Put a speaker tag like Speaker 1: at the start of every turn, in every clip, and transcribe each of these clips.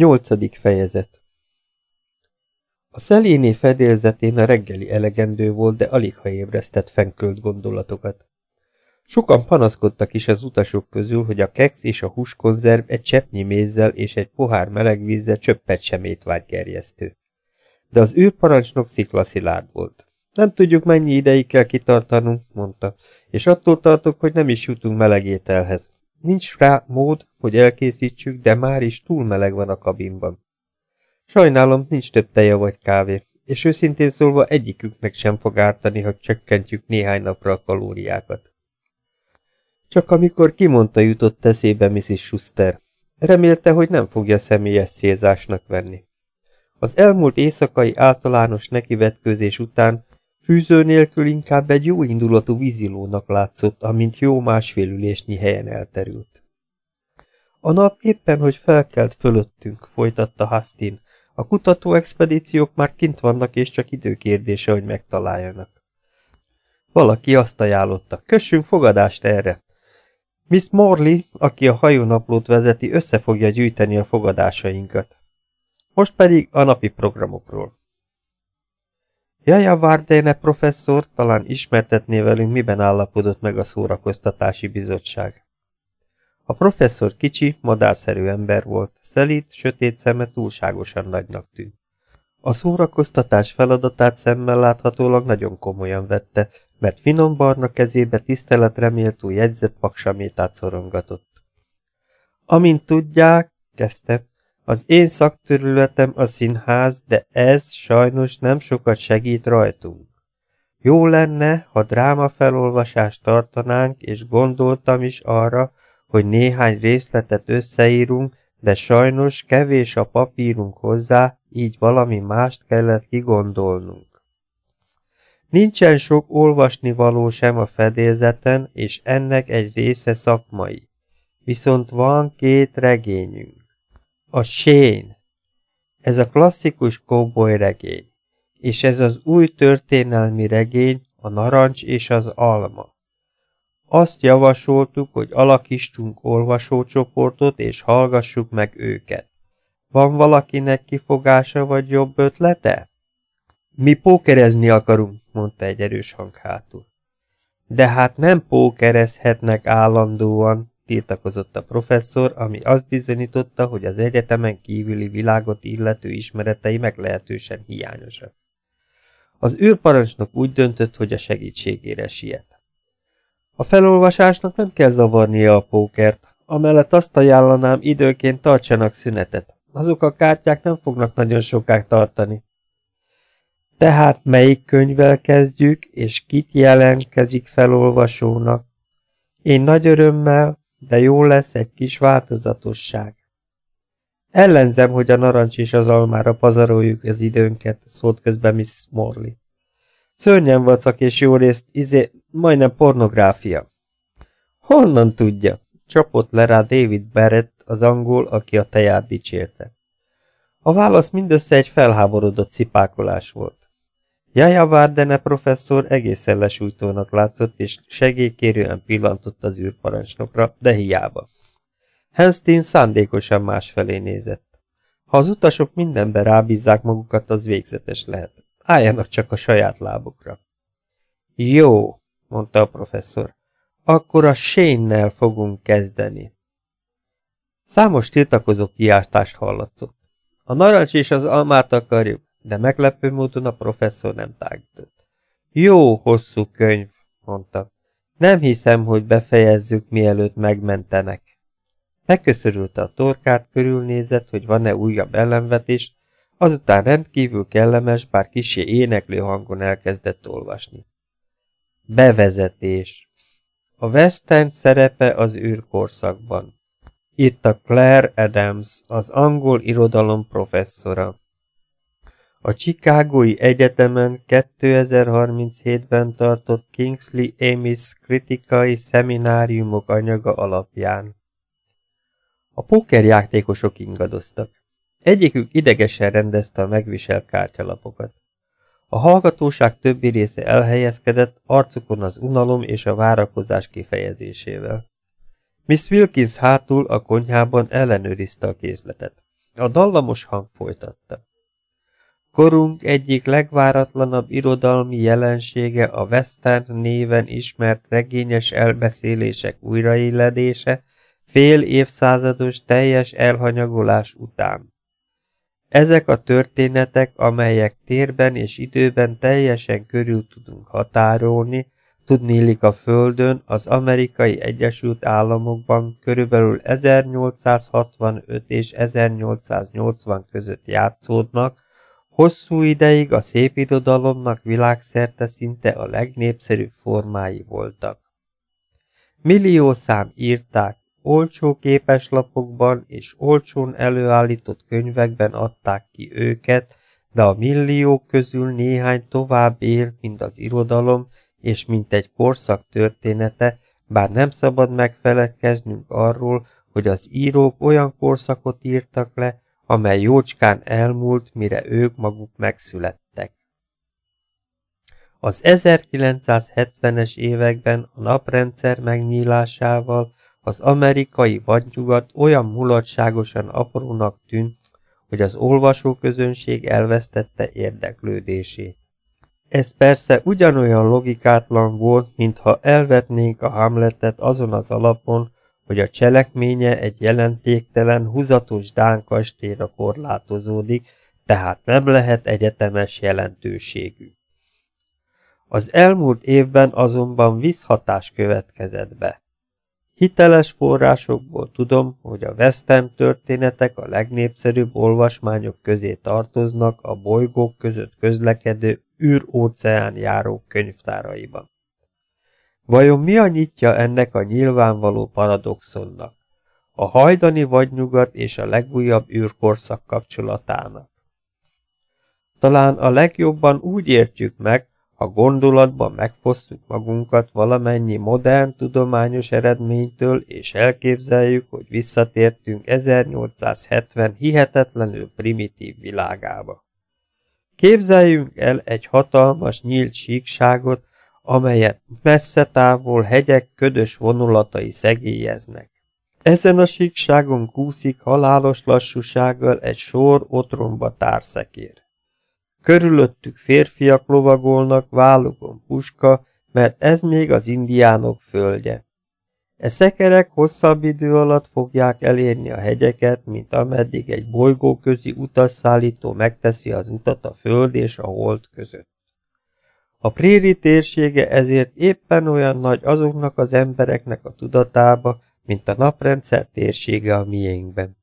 Speaker 1: Nyolcadik fejezet A szeléné fedélzetén a reggeli elegendő volt, de alig ha ébresztett fenkölt gondolatokat. Sokan panaszkodtak is az utasok közül, hogy a keksz és a húskonzerv egy cseppnyi mézzel és egy pohár meleg vízzel csöppet sem étvágygerjesztő. De az ő parancsnok sziklaszilárd volt. Nem tudjuk, mennyi ideig kell kitartanunk, mondta, és attól tartok, hogy nem is jutunk meleg ételhez. Nincs rá mód, hogy elkészítsük, de már is túl meleg van a kabinban. Sajnálom, nincs több teja vagy kávé, és őszintén szólva egyikünknek sem fog ártani, hogy csökkentjük néhány napra a kalóriákat. Csak amikor kimondta jutott eszébe Mrs. Schuster. Remélte, hogy nem fogja személyes szélzásnak venni. Az elmúlt éjszakai általános nekivetkőzés után fűző nélkül inkább egy jó indulatú vízilónak látszott, amint jó másfél ülésnyi helyen elterült. A nap éppen, hogy felkelt fölöttünk, folytatta Hastin. A kutatóexpedíciók már kint vannak, és csak időkérdése, hogy megtaláljanak. Valaki azt ajánlotta, kössünk fogadást erre. Miss Morley, aki a hajónaplót vezeti, össze fogja gyűjteni a fogadásainkat. Most pedig a napi programokról. Jaja Vardéne professzor talán ismertetné velünk, miben állapodott meg a szórakoztatási bizottság. A professzor kicsi, madárszerű ember volt, szelíd, sötét szeme túlságosan nagynak tűnt. A szórakoztatás feladatát szemmel láthatólag nagyon komolyan vette, mert finom barna kezébe tiszteletreméltó jegyzett paksamétát szorongatott. Amint tudják, kezdte, az én szakterületem a színház, de ez sajnos nem sokat segít rajtunk. Jó lenne, ha drámafelolvasást tartanánk, és gondoltam is arra, hogy néhány részletet összeírunk, de sajnos kevés a papírunk hozzá, így valami mást kellett kigondolnunk. Nincsen sok olvasnivaló sem a fedélzeten, és ennek egy része szakmai. Viszont van két regényünk. A Shane. Ez a klasszikus cowboy regény. És ez az új történelmi regény, a narancs és az alma. Azt javasoltuk, hogy alakítsunk olvasócsoportot, és hallgassuk meg őket. Van valakinek kifogása vagy jobb ötlete? Mi pókerezni akarunk, mondta egy erős hang hátul. De hát nem pókerezhetnek állandóan, tiltakozott a professzor, ami azt bizonyította, hogy az egyetemen kívüli világot illető ismeretei meglehetősen hiányosak. Az űrparancsnok úgy döntött, hogy a segítségére siet. A felolvasásnak nem kell zavarnia a pókert, amellett azt ajánlanám, időként tartsanak szünetet. Azok a kártyák nem fognak nagyon sokáig tartani. Tehát melyik könyvvel kezdjük, és kit jelentkezik felolvasónak? Én nagy örömmel, de jó lesz egy kis változatosság. Ellenzem, hogy a narancs és az almára pazaroljuk az időnket, szólt közben Miss Morley. Szörnyen vacak és jó részt, izé, majdnem pornográfia. Honnan tudja? Csapott le rá David Barrett, az angol, aki a teját dicsérte. A válasz mindössze egy felháborodott cipákolás volt. Jaja Várdene professzor egészen lesújtónak látszott, és segélykérően pillantott az űrparancsnokra, de hiába. Henstin szándékosan másfelé nézett. Ha az utasok mindenben rábízzák magukat, az végzetes lehet. Álljanak csak a saját lábukra. Jó, mondta a professzor. Akkor a Shane-nel fogunk kezdeni. Számos tiltakozó kiáltást hallatszott. A narancs és az almát akarjuk, de meglepő módon a professzor nem tágított. Jó, hosszú könyv, mondta. Nem hiszem, hogy befejezzük, mielőtt megmentenek. Megköszörülte a torkát, körülnézett, hogy van-e újabb ellenvetés, azután rendkívül kellemes, bár kisé éneklő hangon elkezdett olvasni. Bevezetés A West szerepe az űrkorszakban. a Claire Adams, az angol irodalom professzora. A Chicagói Egyetemen 2037-ben tartott Kingsley Amis kritikai szemináriumok anyaga alapján. A pókerjátékosok ingadoztak. Egyikük idegesen rendezte a megviselt kártyalapokat. A hallgatóság többi része elhelyezkedett, arcukon az unalom és a várakozás kifejezésével. Miss Wilkins hátul a konyhában ellenőrizte a kézletet. A dallamos hang folytatta. Korunk egyik legváratlanabb irodalmi jelensége a western néven ismert regényes elbeszélések újrailledése fél évszázados teljes elhanyagolás után. Ezek a történetek, amelyek térben és időben teljesen körül tudunk határolni, tudnélik a Földön, az amerikai Egyesült Államokban körülbelül 1865 és 1880 között játszódnak, hosszú ideig a szépirodalomnak világszerte szinte a legnépszerűbb formái voltak. Millió szám írták, olcsó képeslapokban és olcsón előállított könyvekben adták ki őket, de a milliók közül néhány tovább él, mint az irodalom, és mint egy korszak története, bár nem szabad megfeledkeznünk arról, hogy az írók olyan korszakot írtak le, amely jócskán elmúlt, mire ők maguk megszülettek. Az 1970-es években a naprendszer megnyílásával az amerikai vadnyugat olyan mulatságosan aprónak tűnt, hogy az olvasóközönség elvesztette érdeklődését. Ez persze ugyanolyan logikátlan volt, mintha elvetnénk a Hamletet azon az alapon, hogy a cselekménye egy jelentéktelen, húzatos Dán kastélyra korlátozódik, tehát nem lehet egyetemes jelentőségű. Az elmúlt évben azonban visszhatás következett be. Hiteles forrásokból tudom, hogy a western történetek a legnépszerűbb olvasmányok közé tartoznak a bolygók között közlekedő űr-óceán járók könyvtáraiban. Vajon mi a nyitja ennek a nyilvánvaló paradoxonnak, a hajdani vadnyugat és a legújabb űrkorszak kapcsolatának? Talán a legjobban úgy értjük meg, ha gondolatban megfosszuk magunkat valamennyi modern tudományos eredménytől, és elképzeljük, hogy visszatértünk 1870 hihetetlenül primitív világába. Képzeljünk el egy hatalmas nyílt síkságot, amelyet messze távol hegyek ködös vonulatai szegélyeznek. Ezen a síkságon kúszik halálos lassúsággal egy sor otromba társzekér. Körülöttük férfiak lovagolnak, vállukon puska, mert ez még az indiánok földje. E szekerek hosszabb idő alatt fogják elérni a hegyeket, mint ameddig egy bolygóközi utasszállító megteszi az utat a föld és a hold között. A préri térsége ezért éppen olyan nagy azoknak az embereknek a tudatába, mint a naprendszer térsége a miénkben.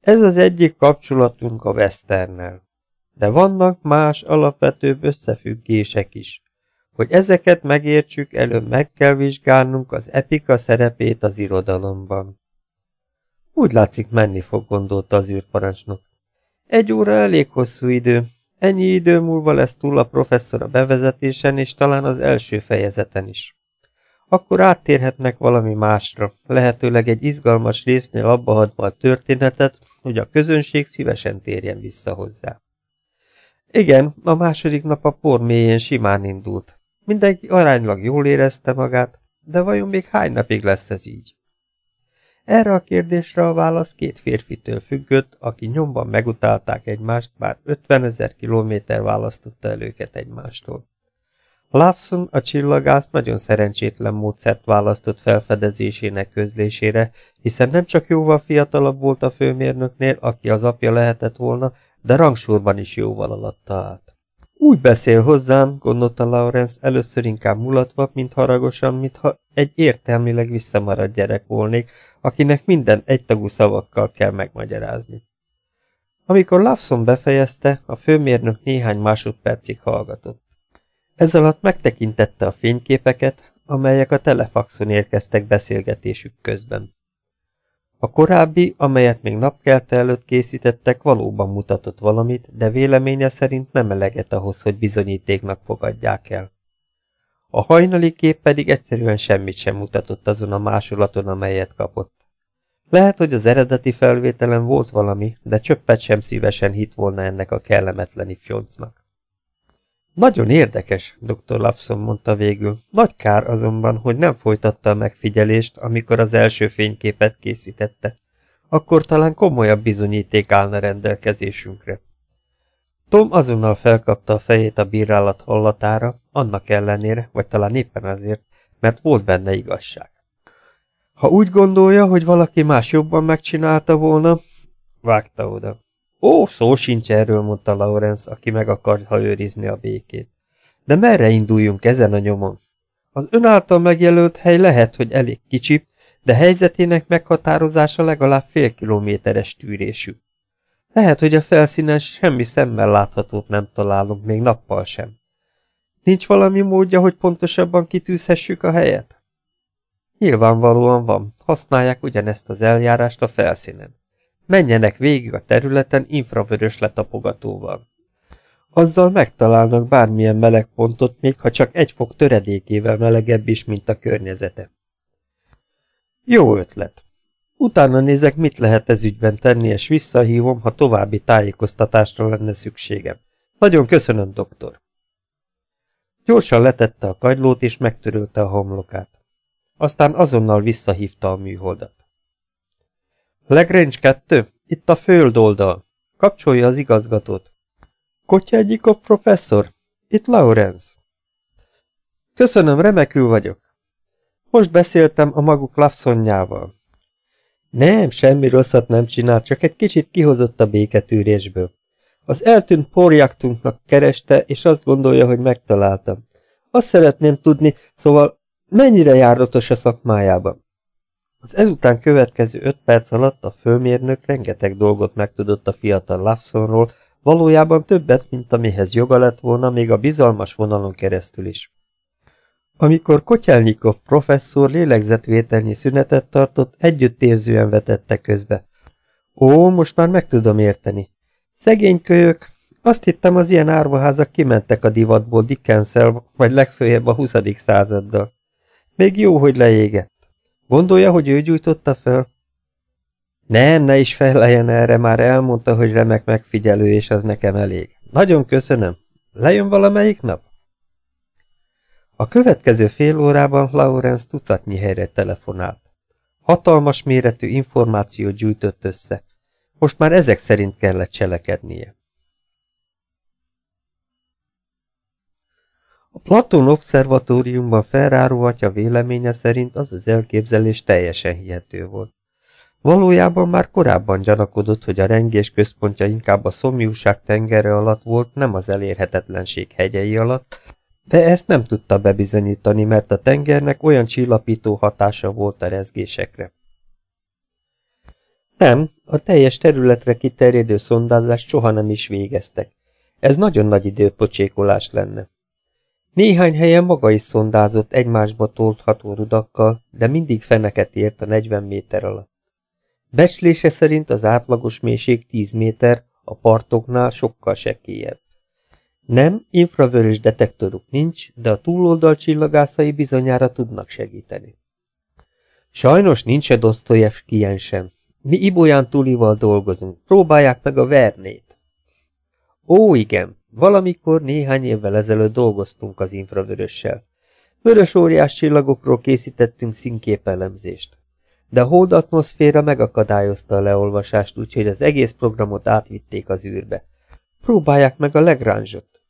Speaker 1: Ez az egyik kapcsolatunk a Westernnel. De vannak más, alapvetőbb összefüggések is. Hogy ezeket megértsük, előbb meg kell vizsgálnunk az epika szerepét az irodalomban. Úgy látszik, menni fog, gondolta az űrparancsnok. Egy óra elég hosszú idő. Ennyi idő múlva lesz túl a professzor a bevezetésen, és talán az első fejezeten is. Akkor áttérhetnek valami másra, lehetőleg egy izgalmas résznél abba hagyva a történetet, hogy a közönség szívesen térjen vissza hozzá. Igen, a második nap a por mélyén simán indult. Mindenki aránylag jól érezte magát, de vajon még hány napig lesz ez így? Erre a kérdésre a válasz két férfitől függött, aki nyomban megutálták egymást, bár 50 ezer kilométer választotta el őket egymástól. Lawson a csillagász nagyon szerencsétlen módszert választott felfedezésének közlésére, hiszen nem csak jóval fiatalabb volt a főmérnöknél, aki az apja lehetett volna, de rangsorban is jóval alatta állt. Úgy beszél hozzám, gondolta Lawrence először inkább mulatva, mint haragosan, mintha egy értelmileg visszamaradt gyerek volnék, akinek minden egytagú szavakkal kell megmagyarázni. Amikor Lawson befejezte, a főmérnök néhány másodpercig hallgatott. Ez alatt megtekintette a fényképeket, amelyek a telefaxon érkeztek beszélgetésük közben. A korábbi, amelyet még napkelte előtt készítettek, valóban mutatott valamit, de véleménye szerint nem eleget ahhoz, hogy bizonyítéknak fogadják el. A hajnali kép pedig egyszerűen semmit sem mutatott azon a másolaton, amelyet kapott. Lehet, hogy az eredeti felvételen volt valami, de csöppet sem szívesen hit volna ennek a kellemetlen ifjoncnak. Nagyon érdekes, dr. Lapson mondta végül. Nagy kár azonban, hogy nem folytatta a megfigyelést, amikor az első fényképet készítette. akkor talán komolyabb bizonyíték állna rendelkezésünkre. Tom azonnal felkapta a fejét a bírálat hallatára, annak ellenére, vagy talán éppen azért, mert volt benne igazság. Ha úgy gondolja, hogy valaki más jobban megcsinálta volna, vágta oda. Ó, szó sincs erről, mondta Lawrence, aki meg akarta őrizni a békét. De merre induljunk ezen a nyomon? Az ön által megjelölt hely lehet, hogy elég kicsi, de helyzetének meghatározása legalább fél kilométeres tűrésű. Lehet, hogy a felszínen semmi szemmel láthatót nem találunk, még nappal sem. Nincs valami módja, hogy pontosabban kitűzhessük a helyet? Nyilvánvalóan van, használják ugyanezt az eljárást a felszínen. Menjenek végig a területen infravörös letapogatóval. Azzal megtalálnak bármilyen meleg pontot, még ha csak egy fok töredékével melegebb is, mint a környezete. Jó ötlet. Utána nézek, mit lehet ez ügyben tenni, és visszahívom, ha további tájékoztatásra lenne szükségem. Nagyon köszönöm, doktor. Gyorsan letette a kagylót, és megtörölte a homlokát. Aztán azonnal visszahívta a műholdat. Legrange 2, itt a földoldal. Kapcsolja az igazgatót. Kotyágyikov professzor, itt Lawrence. Köszönöm, remekül vagyok. Most beszéltem a maguk Lafsonjával. Nem, semmi rosszat nem csinált, csak egy kicsit kihozott a béketűrésből. Az eltűnt porjaktunknak kereste, és azt gondolja, hogy megtaláltam. Azt szeretném tudni, szóval mennyire járatos a szakmájában. Az ezután következő öt perc alatt a főmérnök rengeteg dolgot megtudott a fiatal Lafsonról, valójában többet, mint amihez joga lett volna, még a bizalmas vonalon keresztül is. Amikor Kotyelnyikov professzor lélegzetvételnyi szünetet tartott, együttérzően vetette közbe. Ó, most már meg tudom érteni. Szegény kölyök, azt hittem az ilyen árvaházak kimentek a divatból Dickensel, vagy legfőjebb a 20. századdal. Még jó, hogy leégett. Gondolja, hogy ő gyújtotta fel? Nem, ne is feleljen erre, már elmondta, hogy remek megfigyelő, és az nekem elég. Nagyon köszönöm. Lejön valamelyik nap? A következő fél órában Lawrence tucatnyi helyre telefonált. Hatalmas méretű információt gyűjtött össze. Most már ezek szerint kellett cselekednie. A Platon Obszervatóriumban felráró atya véleménye szerint az az elképzelés teljesen hihető volt. Valójában már korábban gyanakodott, hogy a rengés központja inkább a szomjúság tengere alatt volt, nem az elérhetetlenség hegyei alatt, de ezt nem tudta bebizonyítani, mert a tengernek olyan csillapító hatása volt a rezgésekre. Nem, a teljes területre kiterjedő szondázást soha nem is végeztek. Ez nagyon nagy időpocsékolás lenne. Néhány helyen maga is szondázott egymásba toltható rudakkal, de mindig feneket ért a 40 méter alatt. Becslése szerint az átlagos mélység 10 méter, a partoknál sokkal sekélyebb. Nem, infravörös detektoruk nincs, de a túloldal csillagászai bizonyára tudnak segíteni. Sajnos nincs -e Dostoyevski ilyen sem. Mi Ibolyán túlival dolgozunk, próbálják meg a Vernét. Ó, igen, valamikor néhány évvel ezelőtt dolgoztunk az infravörössel. Vörös óriás csillagokról készítettünk színképelemzést. De a hold atmoszféra megakadályozta a leolvasást, úgyhogy az egész programot átvitték az űrbe. Próbálják meg a Lagrange-ot.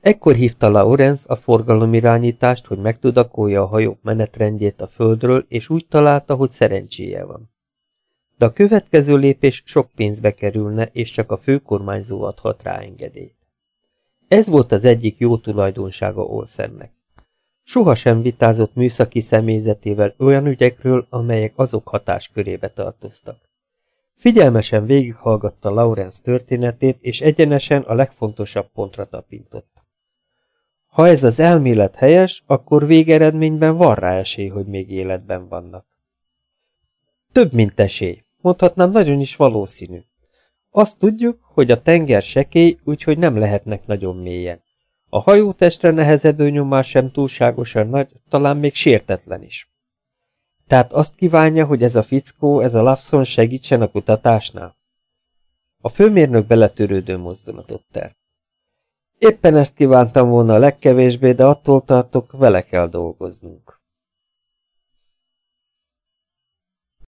Speaker 1: Ekkor hívta Laurence a forgalomirányítást, hogy megtudakolja a hajók menetrendjét a földről, és úgy találta, hogy szerencséje van. De a következő lépés sok pénzbe kerülne, és csak a főkormányzó adhat rá engedélyt. Ez volt az egyik jó tulajdonsága Olsennek. Soha sem vitázott műszaki személyzetével olyan ügyekről, amelyek azok hatáskörébe tartoztak. Figyelmesen végighallgatta Laurence történetét, és egyenesen a legfontosabb pontra tapintott. Ha ez az elmélet helyes, akkor végeredményben van rá esély, hogy még életben vannak. Több, mint esély. Mondhatnám, nagyon is valószínű. Azt tudjuk, hogy a tenger sekély, úgyhogy nem lehetnek nagyon mélyen. A hajótestre nehezedő nyomás sem túlságosan nagy, talán még sértetlen is. Tehát azt kívánja, hogy ez a fickó, ez a Lawson segítsen a kutatásnál? A főmérnök beletörődő mozdulatot tett. Éppen ezt kívántam volna a legkevésbé, de attól tartok, vele kell dolgoznunk.